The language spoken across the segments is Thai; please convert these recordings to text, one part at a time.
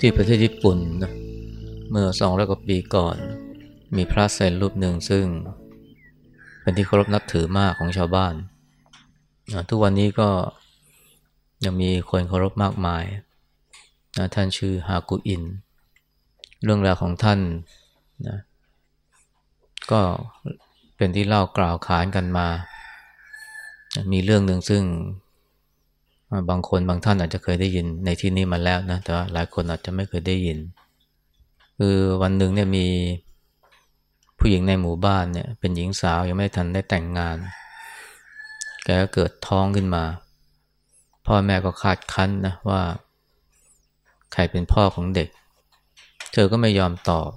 ที่ประเทศญี่ปุ่นนะเมื่อสองร้อยกว่าปีก่อน มีพระเซนรูปหนึ่งซึ่ง เป็นที่เคารพนับถือมากของชาวบ้าน ทุกวันนี้ก็ยังมีคนเคารพมากมายนะท่านชื่อฮากุอิน เรื่องราวของท่านนะก็เป็นที่เล่ากล่าวขานกันมา มีเรื่องหนึ่งซึ่ง บางคนบางท่านอาจจะเคยได้ยินในที่นี้มาแล้วนะ แต่ว่าหลายคนอาจจะไม่เคยได้ยิน คือวันหนึ่งเนี่ยมีผู้หญิงในหมู่บ้านเนี่ยเป็นหญิงสาวยังไม่ทันได้แต่งงาน แกก็เกิดท้องขึ้นมา พ่อแม่ก็คาดคั้นนะว่า ใครเป็นพ่อของเด็ก เธอก็ไม่ยอมตอบ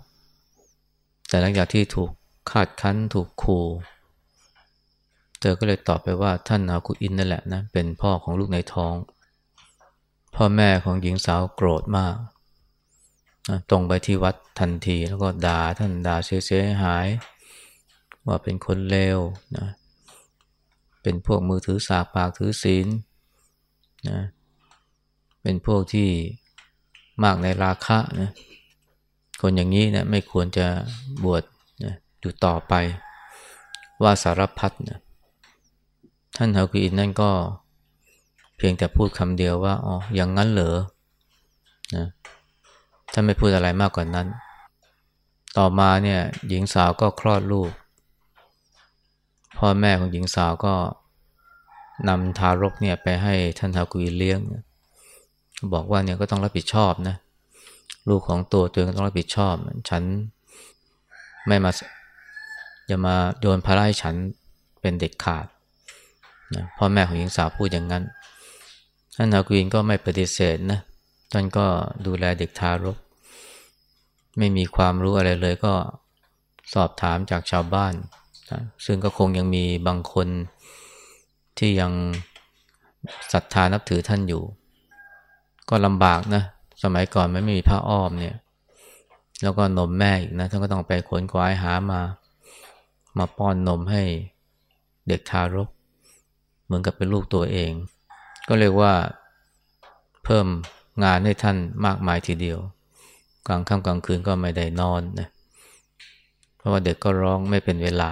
แต่หลังจากที่ถูกคาดคั้นถูกขู่ เธอก็เลยตอบไปว่าท่านอากุอินนั่นแหละนะเป็นพ่อของลูกในท้อง พ่อแม่ของหญิงสาวโกรธมากนะตรงไปที่วัดทันทีแล้วก็ด่าท่านด่าเสียหาย ว่าเป็นคนเลวนะเป็นพวกมือถือสาปากถือศีลนะเป็นพวกที่มากในราคะนะคนอย่างนี้นะไม่ควรจะบวชนะอยู่ต่อไปว่าสารพัดนะ ท่านฮากุอินนั่นก็เพียงแต่พูดคำเดียวว่าอ๋ออย่างนั้นเหรอนะท่านไม่พูดอะไรมากกว่านนั้น ต่อมาเนี่ยหญิงสาวก็คลอดลูก พ่อแม่ของหญิงสาวก็นำทารกเนี่ยไปให้ท่านฮากุอินเลี้ยง บอกว่าเนี่ยก็ต้องรับผิดชอบนะลูกของตัวตัวเองก็ต้องรับผิดชอบ ฉันไม่มาอย่ามาโยนภาระให้ฉันเป็นเด็กขาด นะพ่อแม่ของหญิงสาวพูดอย่างนั้นท่านนากุนก็ไม่ปฏิเสธนะท่านก็ดูแลเด็กทารก ไม่มีความรู้อะไรเลยก็สอบถามจากชาวบ้านนะซึ่งก็คงยังมีบางคนที่ยังศรัทธานับถือท่านอยู่ ก็ลำบากนะ สมัยก่อนไม่มีผ้าอ้อมเนี่ย แล้วก็นมแม่อีกนะท่านก็ต้องไปขนควายหามา มาป้อนนมให้เด็กทารก มือนกับเป็นลูกตัวเอง ก็เรียกว่าเพิ่มงานให้ท่านมากมายทีเดียว กลางค่ำกลางคืนก็ไม่ได้นอนนะเพราะว่าเด็กก็ร้องไม่เป็นเวลา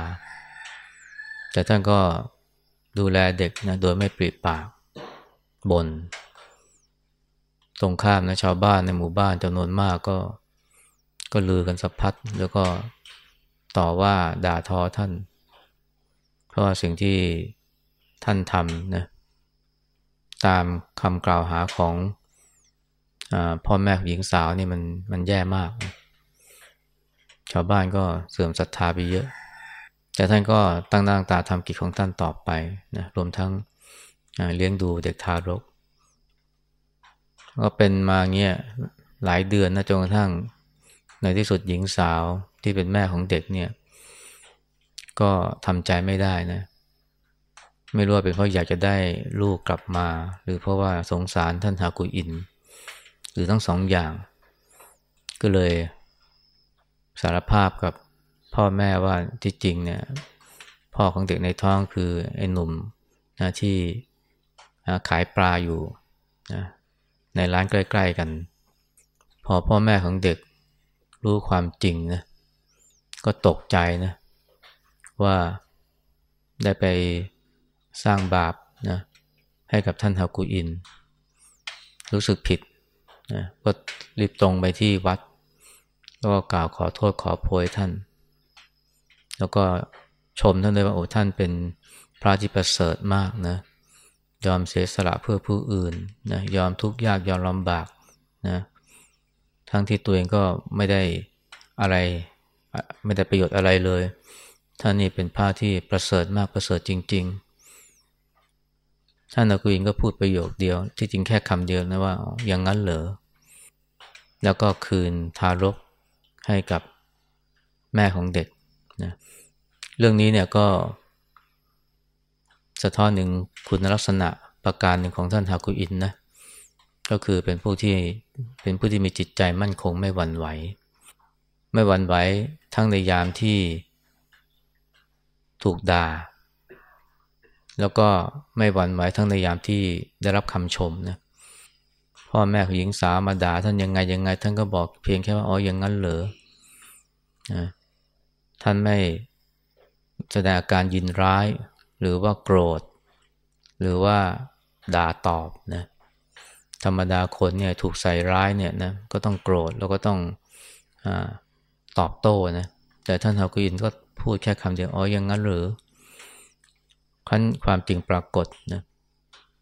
แต่ท่านก็ดูแลเด็กนะโดยไม่ปริปากบนตรงข้ามนะชาวบ้านในหมู่บ้านจำนวนมากก็ก็ลือกันสัพัดแล้วก็ต่อว่าด่าทอท่าน เพราะว่าสิ่งที่ ท่านทำนะตามคำกล่าวหาของอพ่อแม่หญิงสาวนี่มันมันแย่มาก ชาวบ้านก็เสื่อมศรัทธาไปเยอะ แต่ท่านก็ตั้งหน้าตาทำกิจของท่านต่อไปนะรวมทั้งเลี้ยงดูเด็กทารก ก็เป็นมาเงี้ยหลายเดือนนะจนกระทั่งในที่สุดหญิงสาวที่เป็นแม่ของเด็กเนี่ย ก็ทำใจไม่ได้นะ ไม่รู้ว่าเป็นเพราะอยากจะได้ลูกกลับมา หรือเพราะว่าสงสารท่านฮากุอิน หรือทั้งสองอย่าง ก็เลยสารภาพกับพ่อแม่ว่าที่จริงเนี่ยพ่อของเด็กในท้องคือไอ้หนุ่มนะที่ขายปลาอยู่นะในร้านใกล้ ๆกัน พอพ่อแม่ของเด็กรู้ความจริงนะก็ตกใจนะว่าได้ไป สร้างบาปนะให้กับท่านฮากุอิน รู้สึกผิดนะก็รีบตรงไปที่วัด แล้วก็กล่าวขอโทษขอโพยท่าน แล้วก็ชมท่านเลยว่าโอ้ท่านเป็นพระที่ประเสริฐมากนะยอมเสียสละเพื่อผู้อื่นนะยอมทุกข์ยากยอมลำบากนะทั้งที่ตัวเองก็ไม่ได้อะไรไม่ได้ประโยชน์อะไรเลย ท่านนี่เป็นพระที่ประเสริฐมากประเสริฐจริง ๆ ท่านอากุอินก็พูดประโยคเดียว ที่จริงแค่คำเดียวนะว่าอย่างนั้นเหรอ แล้วก็คืนทารกให้กับแม่ของเด็กนะเรื่องนี้เนี่ยก็ สะท้อนหนึ่งคุณลักษณะประการหนึ่งของท่านฮากุอินนะก็คือเป็นผู้ที่เป็นผู้ที่มีจิตใจมั่นคงไม่หวั่นไหว ไม่หวั่นไหวทั้งในยามที่ถูกด่า แล้วก็ไม่หวั่นไหวทั้งในยามที่ได้รับคำชมนะพ่อแม่ของหญิงสาวมาด่าท่านยังไงยังไง ท่านก็บอกเพียงแค่ว่าอ๋ออย่างนั้นเหรอนะท่านไม่แสดงอาการยินร้าย หรือว่าโกรธ หรือว่าด่าตอบนะธรรมดาคนเนี่ยถูกใส่ร้ายเนี่ยนะก็ต้องโกรธแล้วก็ต้องอตอบโต้นะแต่ท่านฮากุอินก็พูดแค่คำเดียวอ๋ออย่างนั้นหรือ ขั้นความจริงปรากฏนะ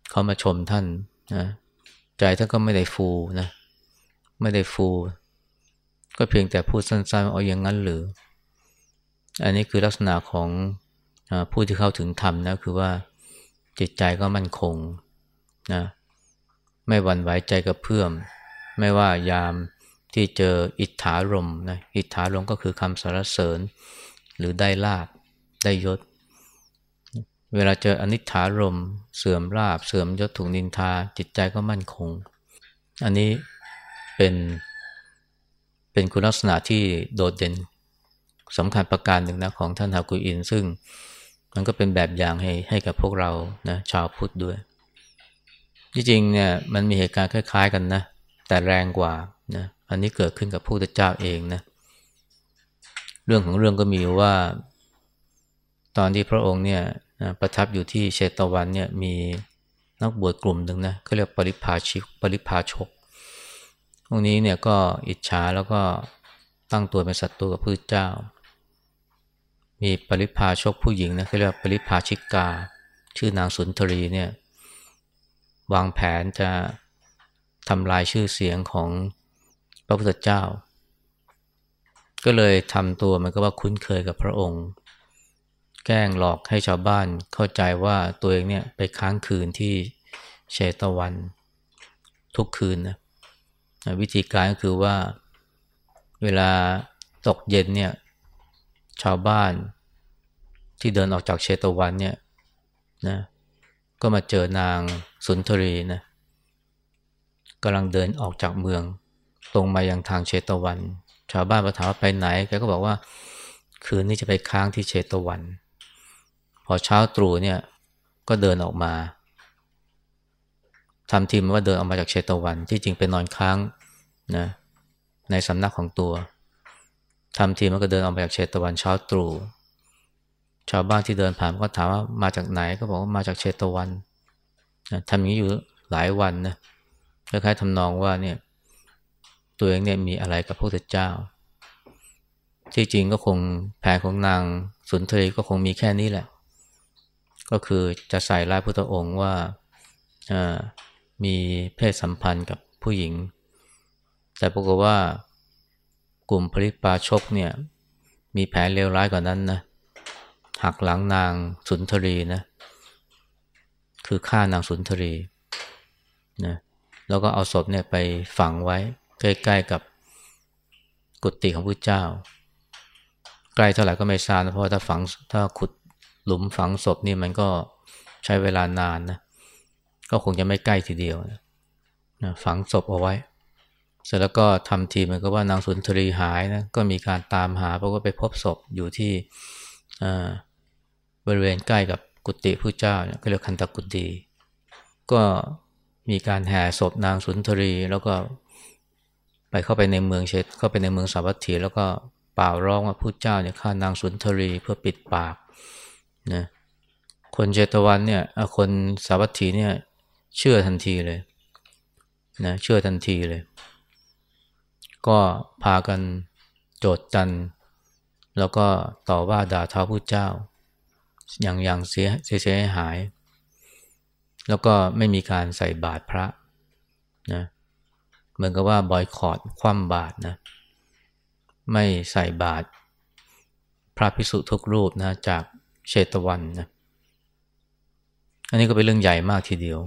เขามาชมท่านนะใจท่านก็ไม่ได้ฟูนะไม่ได้ฟู ก็เพียงแต่พูดสั้นๆเอ๋อย่างนั้นหรือ อันนี้คือลักษณะของผู้ที่เข้าถึงธรรมนะคือว่าจิตใจก็มั่นคงนะไม่หวั่นไหวใจกระเพื่อม ไม่ว่ายามที่เจออิทธารมนะอิทธารมก็คือคำสรรเสริญ หรือได้ลาบได้ยศ เวลาเจออนิถารมเสื่อมลาบเสื่อมยศถูกนินทาจิตใจก็มั่นคง อันนี้เป็นเป็นคุณลักษณะที่โดดเด่นสำคัญประการหนึ่งนะของท่านฮากุอิน ซึ่งมันก็เป็นแบบอย่างให้ให้กับพวกเรานะชาวพุทธด้วย จริงเนี่ยมันมีเหตุการณ์คล้าย ๆ กันนะ แต่แรงกว่านะอันนี้เกิดขึ้นกับพระพุทธเจ้าเองนะเรื่องของเรื่องก็มีว่า ตอนที่พระองค์เนี่ย นะประทับอยู่ที่เชตวันเนี่ยมีนักบวชกลุ่มหนึ่งนะเขาเรียกปริพาชิกปริพาชกตรงนี้เนี่ยก็อิจฉาแล้วก็ตั้งตัวเป็นศัตรูกับพระเจ้า มีปริพาชกผู้หญิงนะเขาเรียกปริพาชิกา ชื่อนางสุนทรีเนี่ยวางแผนจะทำลายชื่อเสียงของพระพุทธเจ้า ก็เลยทำตัวมันก็ว่าคุ้นเคยกับพระองค์ แกล้งหลอกให้ชาวบ้านเข้าใจว่าตัวเองเนี่ยไปค้างคืนที่เชตวัน ทุกคืนนะวิธีการก็คือว่าเวลาตกเย็นเนี่ยชาวบ้านที่เดินออกจากเชตวันเนี่ยนะก็มาเจอนางสุนทรีนะกำลังเดินออกจากเมือง ตรงมายังทางเชตวัน ชาวบ้านมาถามว่าไปไหนแกก็บอกว่าคืนนี้จะไปค้างที่เชตวัน พอเช้าตรู่เนี่ยก็เดินออกมาทำทีมว่าเดินออกมาจากเชตวันที่จริงเป็นนอนค้างนะในสำนักของตัวทำทีมันก็เดินออกมาจากเชตวันเช้าตรู่ชาวบ้านที่เดินผ่านก็ถามว่ามาจากไหนก็บอกว่ามาจากเชตวันนะทำอย่างนี้อยู่หลายวันนะคล้ายๆทำนองว่าเนี่ยตัวเองเนี่ยมีอะไรกับพระพุทธเจ้า ที่จริงก็คงแผนของนางสุนทรีก็คงมีแค่นี้แหละ ก็คือจะใส่ร้ายพุทธองค์ว่ามีเพศสัมพันธ์กับผู้หญิง แต่ปรากฏว่ากลุ่มผลิตปาชกเนี่ยมีแผนเลวร้ายกว่านั้นนะหักหลังนางสุนทรีนะคือฆ่านางสุนทรีนะแล้วก็เอาศพเนี่ยไปฝังไว้ ใกล้ๆกับกุฏิของพระเจ้า ใกล้เท่าไหร่ก็ไม่ทราบนะเพราะถ้าฝังถ้าขุด หลุมฝังศพนี่มันก็ใช้เวลานานนะ ก็คงจะไม่ใกล้ทีเดียวนะฝังศพเอาไว้ เสร็จแล้วก็ทำทีมันก็ว่านางสุนทรีหายนะ ก็มีการตามหาเพราะว่าไปพบศพอยู่ที่บริเวณใกล้กับกุฏิพระเจ้าก็เรียกคันตกุฏิก็มีการแห่ศพนางสุนทรีแล้วก็ไปเข้าไปในเมืองเชตเข้าไปในเมืองสาวัตถี แล้วก็เป่าร้องว่าพระเจ้าเนี่ยฆ่านางสุนทรีเพื่อปิดปาก นะคนเจตวันเนี่ยคนสาวัตถีเนี่ยเชื่อทันทีเลยนะเชื่อทันทีเลย ก็พากันโจดจัน แล้วก็ต่อว่าด่าท้าพระเจ้า อย่างอย่างเสียเสียหาย แล้วก็ไม่มีการใส่บาตรพระนะเหมือนกับว่าบอยคอรดคว่ำบาตรนะไม่ใส่บาตรพระพิสุทุกรูปนะจาก เชตวันนะอันนี้ก็เป็นเรื่องใหญ่มากทีเดียว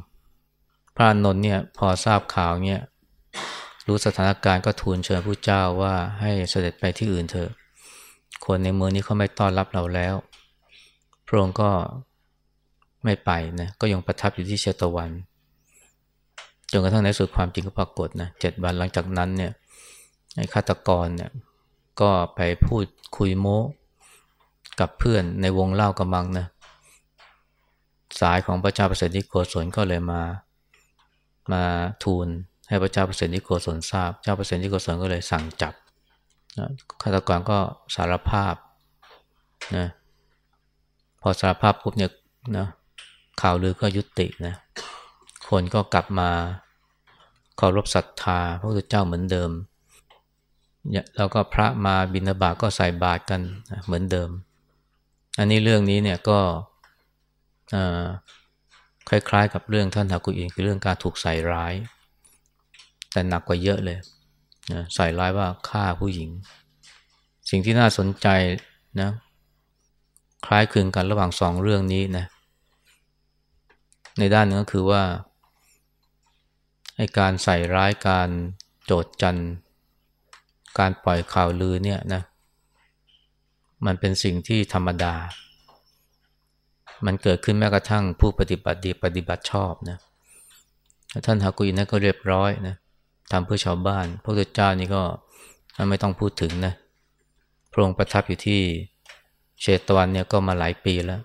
พระนนท์เนี่ยพอทราบข่าวเนี่ยรู้สถานการณ์ก็ทูลเชิญผู้เจ้าว่าให้เสด็จไปที่อื่นเถอะ คนในเมืองนี้เขาไม่ต้อนรับเราแล้ว พระองค์ก็ไม่ไปนะก็ยังประทับอยู่ที่เชตวันจนกระทั่งในสุดความจริงก็ปรากฏนะเจ็ดวันหลังจากนั้นเนี่ยไอ้ฆาตกรเนี่ยก็ไปพูดคุยโม้ กับเพื่อนในวงเล่ากำมังนะสายของพระเจ้าประเสริฐโกศลก็เลยมา มาทูลให้พระเจ้าเปรตนิโกศลทราบ เจ้าเปรตนิโกศลก็เลยสั่งจับนะฆาตกรก็สารภาพนะพอสารภาพปุ๊บเนี่ยนะข่าวลือก็ยุตินะคนก็กลับมาเคารพศรัทธาพระพุทธเจ้าเหมือนเดิมแล้วก็พระมาบิณฑบาตก็ใส่บาตรกันเหมือนเดิม อันนี้เรื่องนี้เนี่ยก็คล้ายๆ กับเรื่องท่านทากุอินคือเรื่องการถูกใส่ร้าย แต่หนักกว่าเยอะเลยใส่ร้ายว่าฆ่าผู้หญิง สิ่งที่น่าสนใจนะคล้ายคลึงกันระหว่างสองเรื่องนี้นะในด้านนึงก็คือว่าให้การใส่ร้ายการโจดจันการปล่อยข่าวลือเนี่ยนะ มันเป็นสิ่งที่ธรรมดา มันเกิดขึ้นแม้กระทั่งผู้ปฏิบัติดีปฏิบัติชอบนะท่านฮากุยนนั่นก็เรียบร้อยนะทำเพื่อชาวบ้านพระพุทธเจ้านี่ก็ไม่ต้องพูดถึงนะพระองค์ประทับอยู่ที่เชตวันเนี่ยก็มาหลายปีแล้ว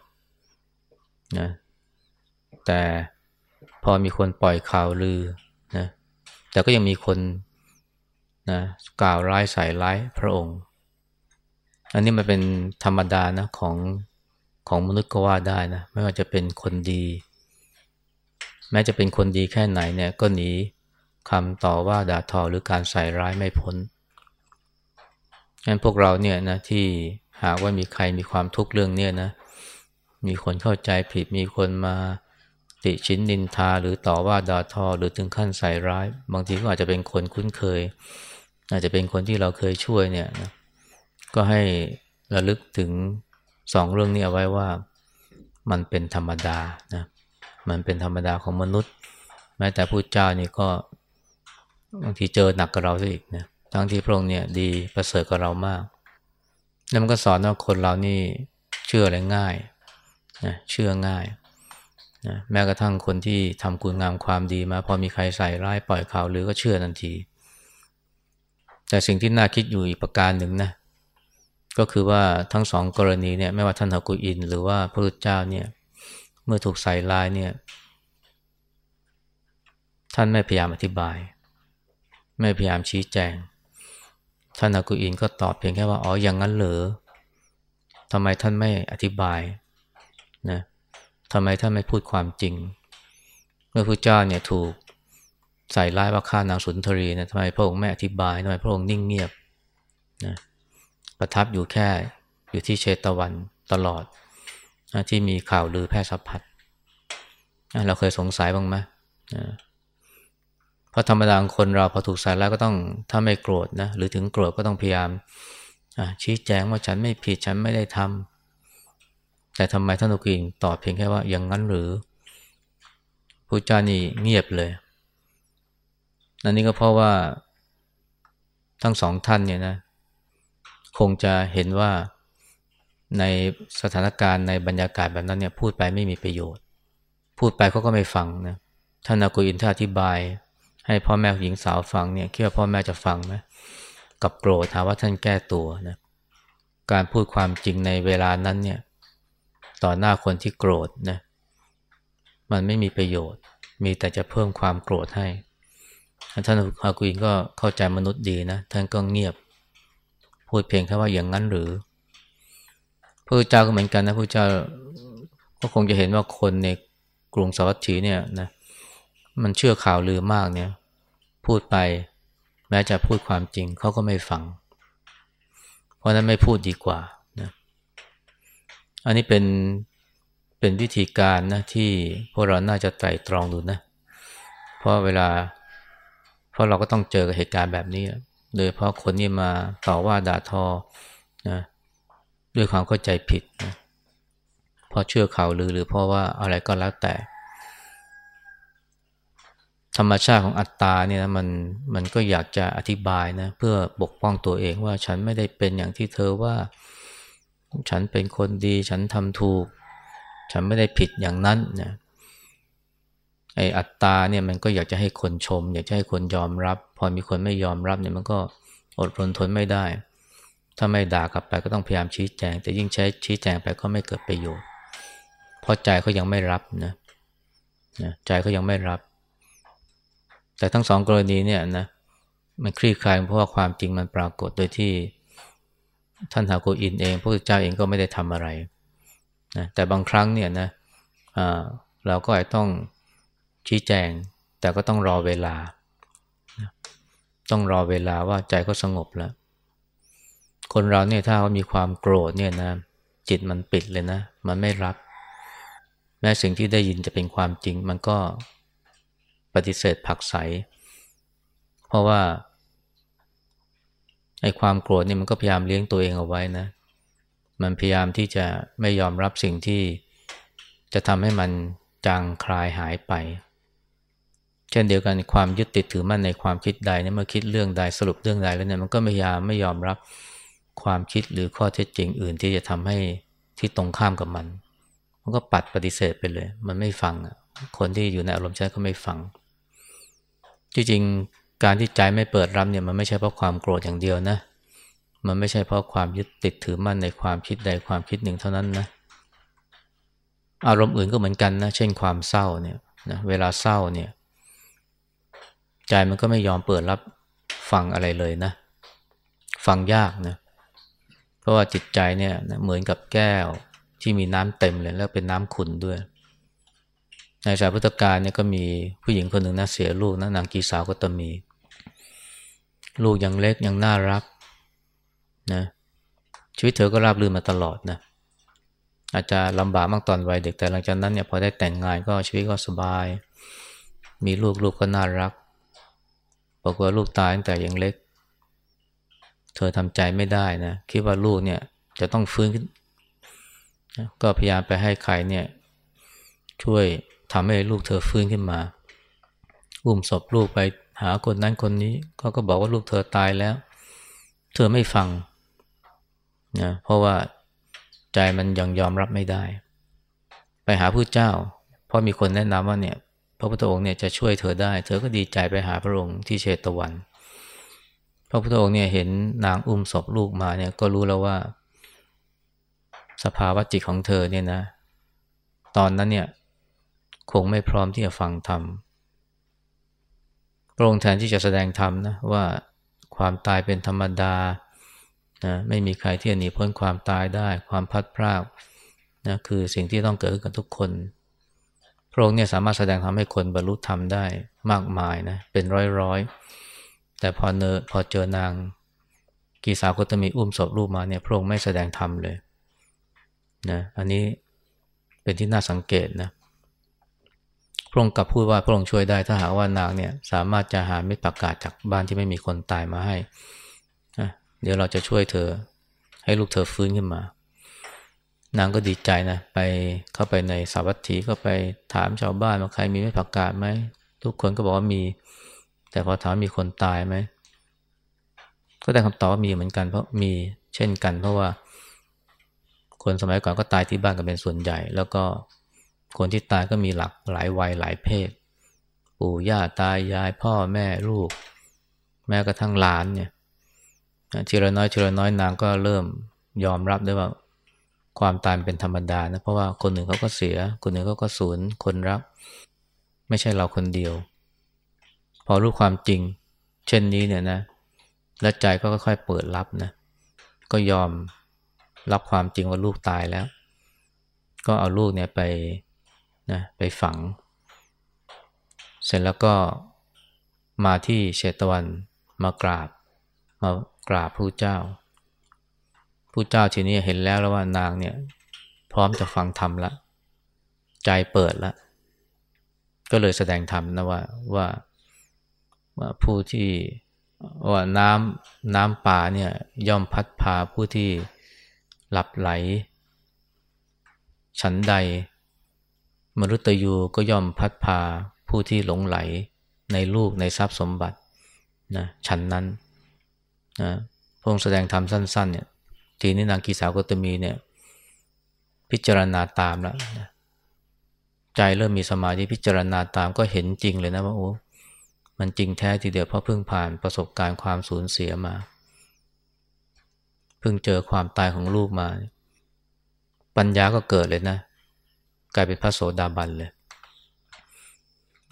นะแต่พอมีคนปล่อยข่าวลือนะแต่ก็ยังมีคนนะกล่าวร้ายใส่ร้ายพระองค์ อันนี้มันเป็นธรรมดานะของของมนุษย์ก็ว่าได้นะไม่ว่าจะเป็นคนดี แม้จะเป็นคนดีแค่ไหนเนี่ยก็หนีคำต่อว่าด่าทอหรือการใส่ร้ายไม่พ้นงั้นพวกเราเนี่ยนะที่หากว่ามีใครมีความทุกข์เรื่องเนี่ยนะมีคนเข้าใจผิดมีคนมาติชินนินทาหรือต่อว่าด่าทอหรือถึงขั้นใส่ร้าย บางทีก็อาจจะเป็นคนคุ้นเคย อาจจะเป็นคนที่เราเคยช่วยเนี่ยนะ ก็ให้ระลึกถึงสองเรื่องนี้เอาไว้ว่ามันเป็นธรรมดานะมันเป็นธรรมดาของมนุษย์ แม้แต่ผู้เจ้านี่ก็บางทีเจอหนักกับเราซะอีกนะทั้งที่พระองค์เนี่ยดีประเสริฐกับเรามากแล้วมันก็สอนว่าคนเรานี่เชื่ออะไรง่ายนะเชื่อง่ายนะแม้กระทั่งคนที่ทำคุณงามความดีมา พอมีใครใส่ร้ายปล่อยข่าวหรือก็เชื่อทันที แต่สิ่งที่น่าคิดอยู่อีกประการหนึ่งนะ ก็คือว่าทั้งสองกรณีเนี่ยไม่ว่าท่านฮากุอิน หรือว่าพระพุทธเจ้าเนี่ยเมื่อถูกใส่ร้ายเนี่ยท่านไม่พยายามอธิบาย ไม่พยายามชี้แจง ท่านอากุอินก็ตอบเพียงแค่ว่าอ๋ออย่างนั้นเหรอทำไมท่านไม่อธิบายนะทำไมท่านไม่พูดความจริง เมื่อพระเจ้าเนี่ยถูกใส่ร้ายว่าฆ่านางสุนทรีนะทำไมพระองค์ไม่อธิบายทำไมพระองค์นิ่งเงียบนะ ประทับอยู่แค่อยู่ที่เชตวันตลอด ที่มีข่าวลือแพร่สะพัดเราเคยสงสัยบ้างไหมนะราะธรรมดาคนเราพอถูกใส่แล้วก็ต้องถ้าไม่โกรธนะหรือถึงโกรธก็ต้องพยายามชี้แจงว่าฉันไม่ผิดฉันไม่ได้ทำแต่ทำไมท่านอุกินตอบเพียงแค่ว่าอย่างนั้นหรือผู้จานี่เงียบเลยนั่นนี่ก็เพราะว่าทั้งสองท่านเนี่ยนะ คงจะเห็นว่าในสถานการณ์ในบรรยากาศแบบนั้นเนี่ยพูดไปไม่มีประโยชน์ พูดไปเขาก็ไม่ฟังนะท่านอากุอินท่าอธิบาย ให้พ่อแม่หญิงสาวฟังเนี่ยคิดว่าพ่อแม่จะฟังไหมกับโกรธถามว่าท่านแก้ตัวนะการพูดความจริงในเวลานั้นเนี่ยต่อหน้าคนที่โกรธนะมันไม่มีประโยชน์ มีแต่จะเพิ่มความโกรธให้ท่านฮากุอินก็เข้าใจมนุษย์ดีนะท่านก็เงียบ พูดเพียงแค่ว่าอย่างนั้นหรือพระเจ้าก็เหมือนกันนะพระเจ้าก็คงจะเห็นว่าคนในกรุงสวัสดีเนี่ยนะมันเชื่อข่าวลือมากเนี่ย พูดไปแม้จะพูดความจริงเขาก็ไม่ฟัง เพราะนั้นไม่พูดดีกว่านะอันนี้เป็นเป็นวิธีการนะที่พวกเราน่าจะไตร่ตรองดูนะ เพราะเวลา เพราะเราก็ต้องเจอกับเหตุการณ์แบบนี้ โดยเพราะคนนี้มาต่อว่าด่าทอนะด้วยความเข้าใจผิดนะเพราะเชื่อข่าวลือหรือเพราะว่าอะไรก็แล้วแต่ ธรรมชาติของอัตตาเนี่ยมันมันก็อยากจะอธิบายนะเพื่อปกป้องตัวเองว่าฉันไม่ได้เป็นอย่างที่เธอว่า ฉันเป็นคนดีฉันทำถูก ฉันไม่ได้ผิดอย่างนั้นนะ ไออัตตาเนี่ยมันก็อยากจะให้คนชม อยากจะให้คนยอมรับ พอมีคนไม่ยอมรับเนี่ยมันก็อดทนทนไม่ได้ ถ้าไม่ด่ากลับไปก็ต้องพยายามชี้แจง แต่ยิ่งใช้ชี้แจงไปก็ไม่เกิดประโยชน์ เพราะใจเขายังไม่รับนะนะใจเขายังไม่รับ แต่ทั้งสองกรณีเนี่ยนะมันคลี่คลายเพราะว่าความจริงมันปรากฏโดยที่ท่านฮาโกอินเองพระพุทธเจ้าเองก็ไม่ได้ทำอะไรนะแต่บางครั้งเนี่ยนะเราก็อาจต้อง ชี้แจง แต่ก็ต้องรอเวลา ต้องรอเวลาว่าใจก็สงบแล้ว คนเราเนี่ยถ้าเขามีความโกรธเนี่ยนะ จิตมันปิดเลยนะ มันไม่รับ แม้สิ่งที่ได้ยินจะเป็นความจริง มันก็ปฏิเสธผักใส เพราะว่าไอ้ความโกรธเนี่ยมันก็พยายามเลี้ยงตัวเองเอาไว้นะ มันพยายามที่จะไม่ยอมรับสิ่งที่จะทำให้มันจางคลายหายไป เช่นเดียวกันความยึดติดถือมั่นในความคิดใดเนี่ยเมื่อคิดเรื่องใดสรุปเรื่องใดแล้วเนี่ยมันก็พยายามไม่ยอมรับความคิดหรือข้อเท็จจริงอื่นที่จะทำให้ที่ตรงข้ามกับมัน มันก็ปัดปฏิเสธไปเลย มันไม่ฟังคนที่อยู่ในอารมณ์ใจก็ไม่ฟัง จริงๆการที่ใจไม่เปิดรับเนี่ยมันไม่ใช่เพราะความโกรธอย่างเดียวนะ มันไม่ใช่เพราะความยึดติดถือมั่นในความคิดใดความคิดหนึ่งเท่านั้นนะ อารมณ์อื่นก็เหมือนกันนะ เช่นความเศร้าเนี่ยนะเวลาเศร้าเนี่ย ใจมันก็ไม่ยอมเปิดรับฟังอะไรเลยนะ ฟังยากนะ เพราะว่าจิตใจเนี่ยเหมือนกับแก้วที่มีน้ำเต็มเลยแล้วเป็นน้ำขุ่นด้วยในสายพุทธกาลเนี่ยก็มีผู้หญิงคนหนึ่งนะเสียลูกนะนางกีสาวก็ตมี ลูกยังเล็กยังน่ารักนะชีวิตเธอก็ราบรื่นมาตลอดนะอาจจะลำบากมากตอนวัยเด็กแต่หลังจากนั้นเนี่ยพอได้แต่งงานก็ชีวิตก็สบาย มีลูกลูกก็น่ารัก บอกว่าลูกตายตั้งแต่ยังเล็ก เธอทำใจไม่ได้นะ คิดว่าลูกเนี่ยจะต้องฟื้นขึ้น ก็พยายามไปให้ใครเนี่ย ช่วยทำให้ลูกเธอฟื้นขึ้นมา อุ้มศพลูกไปหาคนนั้นคนนี้ก็ก็บอกว่าลูกเธอตายแล้ว เธอไม่ฟังนะเพราะว่าใจมันยังยอมรับไม่ได้ ไปหาผู้เจ้า เพราะมีคนแนะนำว่าเนี่ย พระพุทธองค์เนี่ยจะช่วยเธอได้ เธอก็ดีใจไปหาพระองค์ที่เชตวัน พระพุทธองค์เนี่ยเห็นนางอุ้มศพลูกมาเนี่ยก็รู้แล้วว่า สภาวะจิตของเธอเนี่ยนะ ตอนนั้นเนี่ยคงไม่พร้อมที่จะฟังธรรม พระองค์แทนที่จะแสดงธรรมนะว่าความตายเป็นธรรมดานะไม่มีใครที่จะหนีพ้นความตายได้ ความพัดพรากนะคือสิ่งที่ต้องเกิดขึ้นกับทุกคน ระองค์เนี่ยสามารถแสดงทำให้คนบรรลุธรรมได้มากมายนะเป็นร้อยๆ แต่พอเนอพอเจอนางกีสาวโคตมีอุ้มศพลูกมาเนี่ยพระองค์ไม่แสดงธรรมเลยนะอันนี้เป็นที่น่าสังเกตนะพระองค์กลับพูดว่าพระองค์ช่วยได้ถ้าหากว่านางเนี่ยสามารถจะหาเม็ดผักกาศจากบ้านที่ไม่มีคนตายมาให้นะเดี๋ยวเราจะช่วยเธอให้ลูกเธอฟื้นขึ้นมา นางก็ดีใจนะไปเข้าไปในสาวัตถีก็ไปถามชาวบ้านว่าใครมีเม็ดผักกาศไหมทุกคนก็บอกว่ามี แต่พอถามมีคนตายไหมก็ได้คำตอบว่ามีเหมือนกันเพราะมีเช่นกัน เพราะว่า คนสมัยก่อนก็ตายที่บ้านกันเป็นส่วนใหญ่ แล้วก็คนที่ตายก็มีหลักหลายวัยหลายเพศ ปู่ย่าตายยายพ่อแม่ลูก แม้กระทั่งหลานเนี่ยทีละน้อยทีละน้อยนางก็เริ่มยอมรับได้ว่า ความตายเป็นธรรมดานะเพราะว่าคนหนึ่งเขาก็เสีย คนหนึ่งเขาก็สูญคนรัก ไม่ใช่เราคนเดียว พอรู้ความจริง เช่นนี้เนี่ยนะและใจก็ค่อยๆเปิดรับนะก็ยอมรับความจริงว่าลูกตายแล้ว ก็เอาลูกเนี่ยไปนะไปฝัง เสร็จแล้วก็มาที่เชตวันมากราบ มากราบพระเจ้า ผู้เจ้าทีนี้เห็นแล้วแล้วว่านางเนี่ย พร้อมจะฟังธรรมละ ใจเปิดละ ก็เลยแสดงธรรมนะว่าว่าว่าผู้ที่ว่าน้ำน้ำป่าเนี่ยย่อมพัดพาผู้ที่หลับไหล ฉันใด มรุตยูก็ย่อมพัดพาผู้ที่หลงไหลในลูกในทรัพย์สมบัตินะฉันนั้นนะพงแสดงธรรมสั้นๆเนี่ย ทีนี้นางกีสาวก็จะมีเนี่ย พิจารณาตามแล้วใจเริ่มมีสมาธิพิจารณาตามก็เห็นจริงเลยนะว่าโอ้มันจริงแท้ทีเดียวเพราะเพิ่งผ่านประสบการณ์ความสูญเสียมา เพิ่งเจอความตายของลูกมา ปัญญาก็เกิดเลยนะ กลายเป็นพระโสดาบันเลย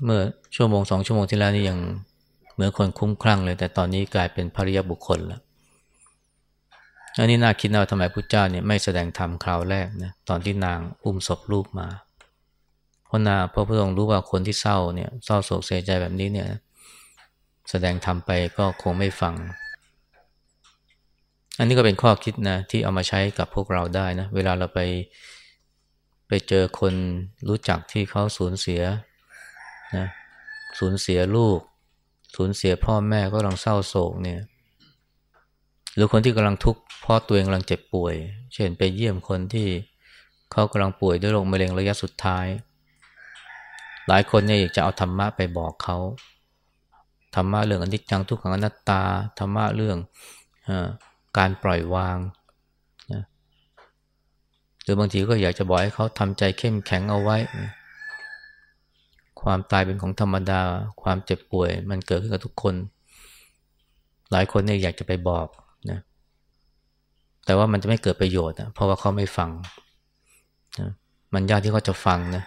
เมื่อชั่วโมงสองชั่วโมงที่แล้วนี่ยังเหมือนคนคุ้มคลั่งเลย แต่ตอนนี้กลายเป็นภริยบุคคลแล้ว อันนี้น่าคิดนะว่าทำไมพระเจ้าเนี่ยไม่แสดงธรรมคราวแรกนะตอนที่นางอุ้มศพลูกมา เพราะนาเพราะพระองค์รู้ว่าคนที่เศร้าเนี่ยเศร้าโศกเสียใจแบบนี้เนี่ย แสดงธรรมไปก็คงไม่ฟัง อันนี้ก็เป็นข้อคิดนะที่เอามาใช้กับพวกเราได้นะเวลาเราไปไปเจอคนรู้จักที่เขาสูญเสียนะสูญเสียลูก สูญเสียพ่อแม่ก็กำลังเศร้าโศกเนี่ย หรือคนที่กำลังทุกข์เพราะตัวเองกำลังเจ็บป่วย เช่นไปเยี่ยมคนที่เขากำลังป่วยด้วยโรคมะเร็งระยะสุดท้าย หลายคนเนี่ยอยากจะเอาธรรมะไปบอกเขาธรรมะเรื่องอนิจจังทุกขังอนัตตาธรรมะเรื่องอการปล่อยวางนะหรือบางทีก็อยากจะบอกให้เขาทำใจเข้มแข็งเอาไว้ ความตายเป็นของธรรมดา ความเจ็บป่วย มันเกิดขึ้นกับทุกคน หลายคนเนี่ยอยากจะไปบอก แต่ว่ามันจะไม่เกิดประโยชน์นะเพราะว่าเขาไม่ฟังนะมันยากที่เขาจะฟังนะ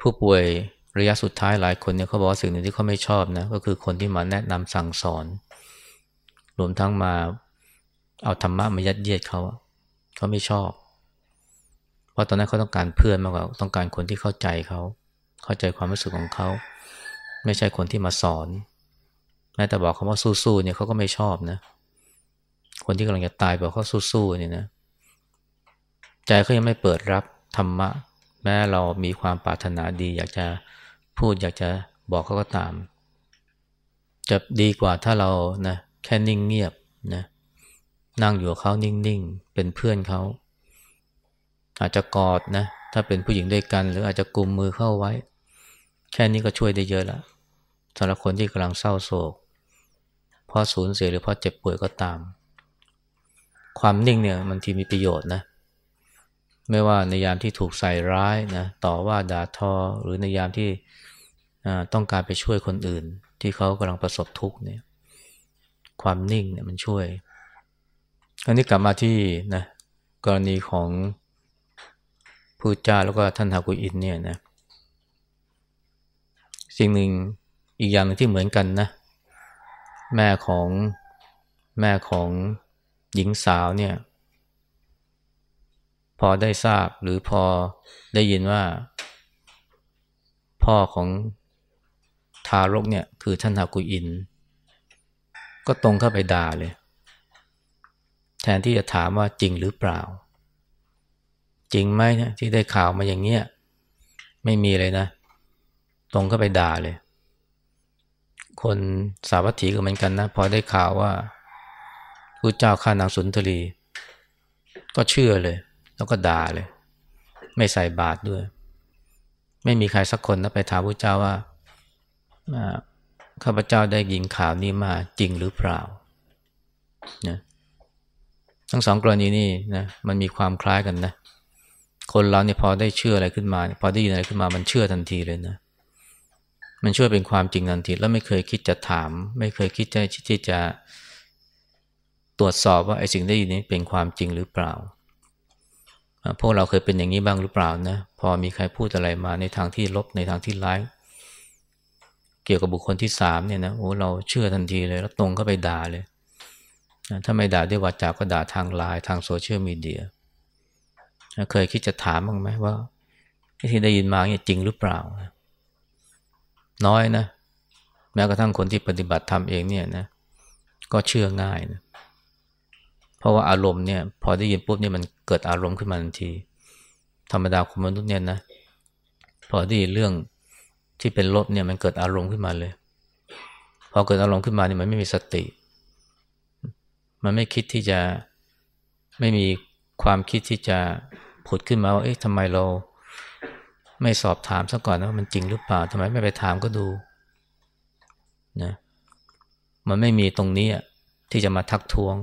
ผู้ป่วยระยะสุดท้ายหลายคนเนี่ยเขาบอกว่าสิ่งหนึ่งที่เขาไม่ชอบนะก็คือคนที่มาแนะนำสั่งสอน รวมทั้งมาเอาธรรมะมายัดเยียดเขาเขาไม่ชอบ เพราะตอนนั้นเขาต้องการเพื่อนมากกว่าต้องการคนที่เข้าใจเขาเข้าใจความรู้สึกของเขา ไม่ใช่คนที่มาสอนแม้แต่บอกเขาว่าสู้ๆเนี่ยเขาก็ไม่ชอบนะ คนที่กำลังจะตายบอกเขาสู้ๆนี่นะใจเขายังไม่เปิดรับธรรมะ แม้เรามีความปรารถนาดี อยากจะพูดอยากจะบอกเขาก็ตาม จะดีกว่าถ้าเรานะแค่นิ่งเงียบนะนั่งอยู่กับเขานิ่งๆ เป็นเพื่อนเขาอาจจะกอดนะถ้าเป็นผู้หญิงด้วยกัน หรืออาจจะกุมมือเข้าไว้ แค่นี้ก็ช่วยได้เยอะล้วสำหรับคนที่กำลังเศร้าโศกเพราะสูญเสียหรือเพราะเจ็บป่วยก็ตาม ความนิ่งเนี่ยมันทีมีประโยชน์นะ ไม่ว่าในยามที่ถูกใส่ร้ายนะต่อว่าด่าทอหรือในยามที่ต้องการไปช่วยคนอื่น ที่เขากำลังประสบทุกข์เนี่ยความนิ่งเนี่ยมันช่วย อันนี้กลับมาที่นะกรณีของผู้จ้าแล้วก็ท่านฮากุอินเนี่ยนะสิ่งหนึ่งอีกอย่างนึงที่เหมือนกันนะ แม่ของแม่ของ หญิงสาวเนี่ย พอได้ทราบหรือพอได้ยินว่า พ่อของทารกเนี่ย คือท่านฮากุอิน ก็ตรงเข้าไปด่าเลย แทนที่จะถามว่าจริงหรือเปล่า จริงไหมนี่ยที่ได้ข่าวมาอย่างเงี้ยไม่มีเลยนะ ตรงเข้าไปด่าเลย คนสาวัตถีก็เหมือนกันนะ พอได้ข่าวว่า พระเจ้าฆ่านางสุนทรี ก็เชื่อเลย แล้วก็ด่าเลย ไม่ใส่บาตรด้วย ไม่มีใครสักคนนะไปถามพระเจ้าว่าข้าพเจ้าได้ยินข่าวนี้มาจริงหรือเปล่านะทั้งสองกรณีนี่นะมันมีความคล้ายกันนะ คนเราเนี่ยพอได้เชื่ออะไรขึ้นมา พอได้ยินอะไรขึ้นมามันเชื่อทันทีเลยนะ มันช่วยเป็นความจริงทันที แล้วไม่เคยคิดจะถาม ไม่เคยคิดจะที่จะ ตรวจสอบว่าไอ้สิ่งได้ยินนี้เป็นความจริงหรือเปล่า พวกเราเคยเป็นอย่างนี้บ้างหรือเปล่านะ พอมีใครพูดอะไรมาในทางที่ลบในทางที่ร้าย เกี่ยวกับบุคคลที่สามเนี่ยนะโอ้เราเชื่อทันทีเลยแล้วตรงเข้าไปด่าเลยถ้าไม่ด่าด้วยวาจาก็ด่าทางไลน์ทางโซเชียลมีเดียเคยคิดจะถามบ้างไหมว่าที่ได้ยินมาเนี่ยจริงหรือเปล่า น้อยนะ แม้กระทั่งคนที่ปฏิบัติธรรมเองเนี่ยนะ ก็เชื่อง่ายนะ เพราะว่าอารมณ์เนี่ยพอได้ยินปุ๊บเนี่ยมันเกิดอารมณ์ขึ้นมาทันที ธรรมดาคนมนุษย์เนี่ยนะพอได้ยินเรื่องที่เป็นลบเนี่ยมันเกิดอารมณ์ขึ้นมาเลย พอเกิดอารมณ์ขึ้นมาเนี่ยมันไม่มีสติ มันไม่คิดที่จะไม่มีความคิดที่จะผุดขึ้นมาว่าเอ๊ะทำไมเราไม่สอบถามซะก่อนนะว่ามันจริงหรือเปล่าทำไมไม่ไปถามก็ดูนะมันไม่มีตรงนี้ที่จะมาทักท้วง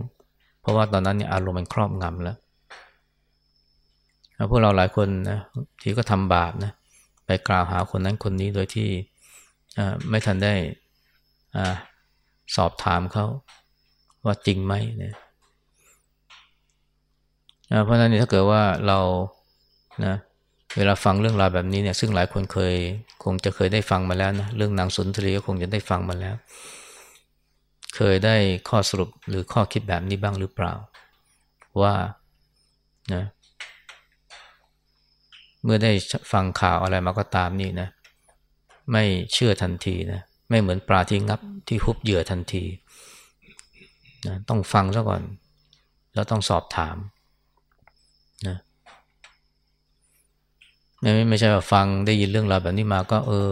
เพราะว่าตอนนั้นเนี่ยอารมณ์มันครอบงำแล้วพวกเราหลายคนนะที่ก็ทำบาปนะไปกล่าวหาคนนั้นคนนี้โดยที่ไม่ทันได้อสอบถามเขาว่าจริงไหมเนี่ยเพราะนั้นถ้าเกิดว่าเรานะเวลาฟังเรื่องราวแบบนี้เนี่ยซึ่งหลายคนเคยคงจะเคยได้ฟังมาแล้วนะเรื่องนางสุนทรีก็คงจะได้ฟังมาแล้ว เคยได้ข้อสรุปหรือข้อคิดแบบนี้บ้างหรือเปล่า ว่านะเมื่อได้ฟังข่าวอะไรมาก็ตามนี่นะ ไม่เชื่อทันทีนะไม่เหมือนปลาที่งับที่ฮุบเหยื่อทันทีนะต้องฟังซะก่อน แล้วต้องสอบถามนะไม่ไม่ใช่ว่าฟังได้ยินเรื่องราวแบบนี้มาก็เออ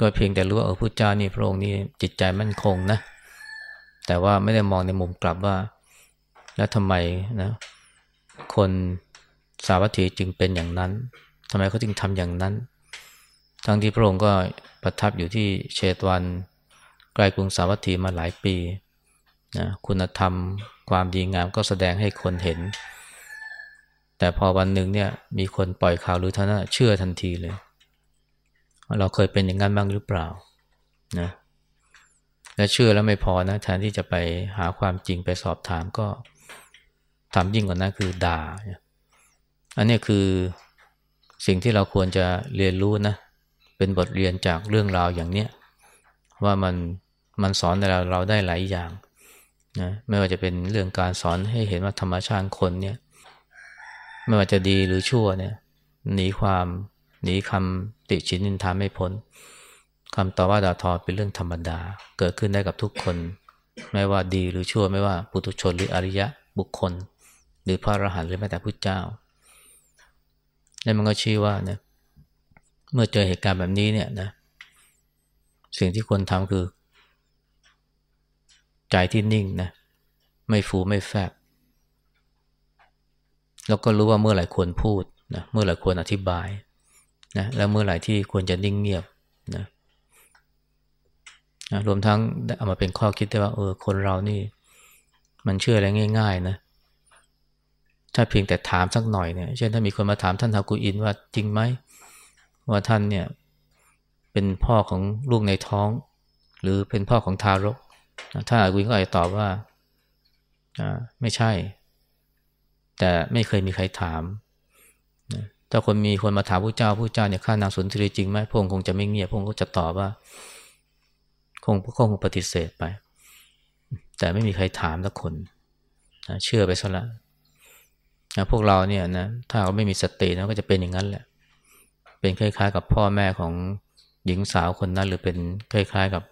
ก็เพียงแต่รู้ว่าเออพุทธเจ้านี่พระองค์นี่จิตใจมั่นคงนะ แต่ว่าไม่ได้มองในมุมกลับว่า แล้วทำไมนะ คนสาวัตถีจึงเป็นอย่างนั้นทำไมเขาจึงทำอย่างนั้น ทั้งที่พระองค์ก็ประทับอยู่ที่เชตวันใกล้กรุงสาวัตถีมาหลายปีนะคุณธรรมความดีงามก็แสดงให้คนเห็น แต่พอวันหนึ่งเนี่ยมีคนปล่อยข่าวหรือท่านเชื่อทันทีเลย เราเคยเป็นอย่างนั้นบ้างหรือเปล่านะ และเชื่อแล้วไม่พอนะแทนที่จะไปหาความจริงไปสอบถามก็ทำยิ่งกว่านั้นคือด่า อันนี้คือสิ่งที่เราควรจะเรียนรู้นะ เป็นบทเรียนจากเรื่องราวอย่างเนี้ยว่ามันมันสอนเราเราได้หลายอย่างนะไม่ว่าจะเป็นเรื่องการสอนให้เห็นว่าธรรมชาติคนเนี่ย ไม่ว่าจะดีหรือชั่วเนี่ยหนีความหนีคำติชินนินทาไม่พ้น คำต่อว่าด่าทอเป็นเรื่องธรรมดา เกิดขึ้นได้กับทุกคน ไม่ว่าดีหรือชั่วไม่ว่าปุถุชนหรืออริยะบุคคล หรือพระอรหันต์หรือแม้แต่พระเจ้าแล้วมันก็ชี้ว่าเนี่ยเมื่อเจอเหตุการณ์แบบนี้เนี่ยนะสิ่งที่ควรทำคือ ใจที่นิ่งนะไม่ฟูไม่แฟบแล้วก็รู้ว่าเมื่อไหร่ควรพูดนะเมื่อไหร่ควรอธิบายนะแล้วเมื่อไหร่ที่ควรจะนิ่งเงียบนะ นะรวมทั้งเอามาเป็นข้อคิดได้ว่าเออคนเรานี่ มันเชื่ออะไรง่าย ๆ นะ ถ้าเพียงแต่ถามสักหน่อยเนี่ย เช่นถ้ามีคนมาถามท่านทากุอินว่าจริงไหมว่าท่านเนี่ยเป็นพ่อของลูกในท้อง หรือเป็นพ่อของทารกถ้าอากุยก็อาจจะตอบว่าไม่ใช่ แต่ไม่เคยมีใครถามถ้าคนมีคนมาถามผู้เจ้าผู้เจ้าเนี่ยข้านางสุนทรีจริงไหมพงคงจะไม่เงียบพงก็จะตอบว่า คงคงปฏิเสธไป แต่ไม่มีใครถามสักคนเชื่อไปซะละพวกเราเนี่ยนะถ้าเราไม่มีสตินะก็จะเป็นอย่างนั้นแหละ เป็นคล้ายๆ กับพ่อแม่ของหญิงสาวคนนั้น หรือเป็นคล้ายๆ กับ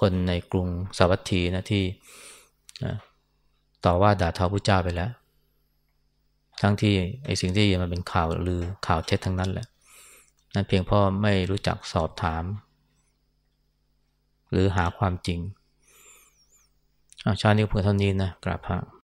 คนในกรุงสาวัตถีนะที่ต่อว่าด่าทอพระเจ้าไปแล้ว ทั้งที่ไอ้สิ่งที่มันเป็นข่าวหรือข่าวเท็จทั้งนั้นแหละนั่นเพียงเพราะไม่รู้จักสอบถาม หรือหาความจริงอาชาตินี้เพื่อเท่านี้นะกราบพระ